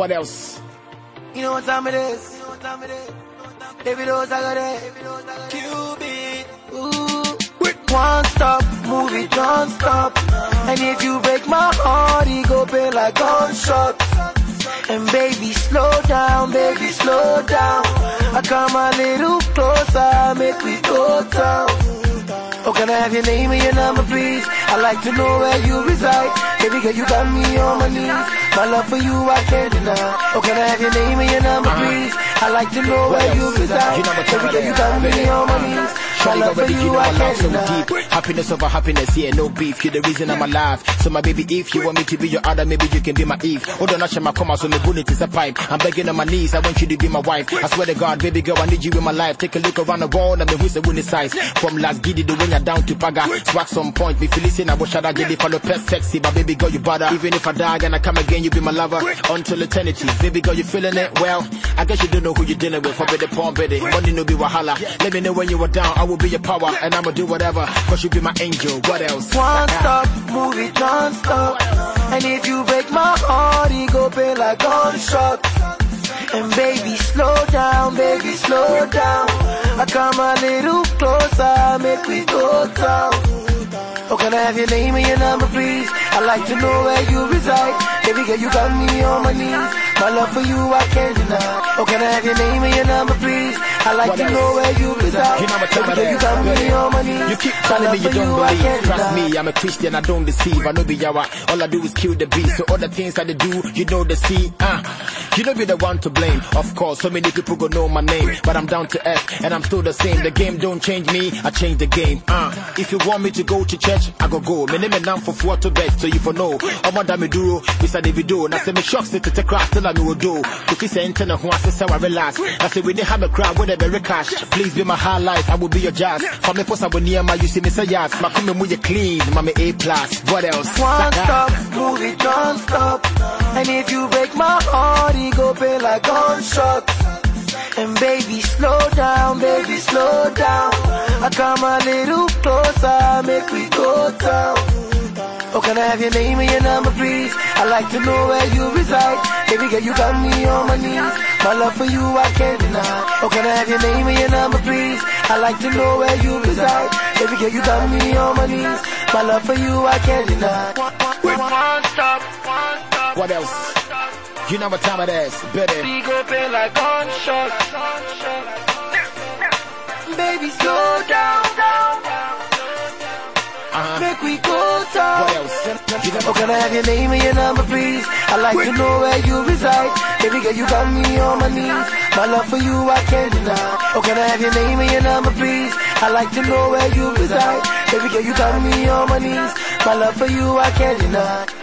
What else? You know what time it is? You know what time it is? Baby, those I got it. Cupid. Ooh. One stop, move it non-stop. And if you break my heart, it go pay like gunshot. And baby, slow down, baby, slow down. I come a little closer, make we go down. Oh, can I have your name and your number, please? I like to know where you reside. Baby girl, you got me on my knees. My love for you, I can't deny. Oh, can I have your name and your number, please? I like to know where you reside. You know what time Baby you got me on my knees. Love for you know I my love so deep. Happiness over happiness, yeah, no beef. You're the reason I'm alive. So my baby, if you want me to be your other, maybe you can be my Eve. Hold on, I my come out, so my bullet is a pipe. I'm begging on my knees, I want you to be my wife. I swear to God, baby girl, I need you in my life. Take a look around the world, I'm the winning size. From last giddy, the when you're down to Paga. Swag some point, me feel listen, I wish I'd get it follow pet sexy. But baby girl, you bother. Even if I die and I come again, you be my lover. Until eternity. Baby girl, you feeling it? Well, I guess you don't know who you're dealing with. Forbid the porn, baby. Money no be wahala. Let me know when you were down, I will be your power. And I'ma do whatever, cause you be my angel. What else? One stop, move it non-stop. And if you break my heart, it go pay like gunshot. And baby, slow down, baby, slow down. I come a little closer, make we go down. Oh, can I have your name and your number, please? I'd like to know where you reside. Baby girl, you got me on my knees. My love for you, I can't deny. Oh, can I have your name and your number, please? I like What to else? know where you reside. You know what time Baby it girl, you me on my knees. You keep telling me you don't I believe. Trust me, I'm a Christian, I don't deceive. I know be yawa. All I do is kill the beast. So all the things that they do, you know the see. Uh, you don't be the one to blame. Of course, so many people go know my name, but I'm down to earth and I'm still the same. The game don't change me, I change the game. Uh, if you want me to go to church, I go go. Me name and for four to bed, so you for know. I'm on me duro, Mr. Davido. Now say me shocks it to the crash till I me will do. You say internet, who I say I relax. I say we didn't have a crowd with a very cash. Please be my highlight, I will be your jazz. For me post I will near my you see me say yes. My come with you clean, mommy A plus. What else? One stop, move it non-stop. And if you break my heart, it go pay like gunshot. And baby, slow down, baby, slow down. I come a little closer, make we go down. Oh, can I have your name and your number, please? I like to know where you reside. Baby girl, you got me on my knees. My love for you, I can't deny. Oh, can I have your name and your number, please? I like to know where you reside. Baby girl, you got me on my knees. My love for you, I can't deny. One stop, one stop. What else? You know what time it is, baby. We go pay like gunshot. Baby, slow down. Uh-huh. Make we go else? You know Oh, can I have your name and your number, please? I like to know where you reside. Baby girl, you got me on my knees. My love for you, I can't deny. Oh, can I have your name and your number, please? I like to know where you reside. Baby girl, you got me on my knees. My love for you, I can't deny.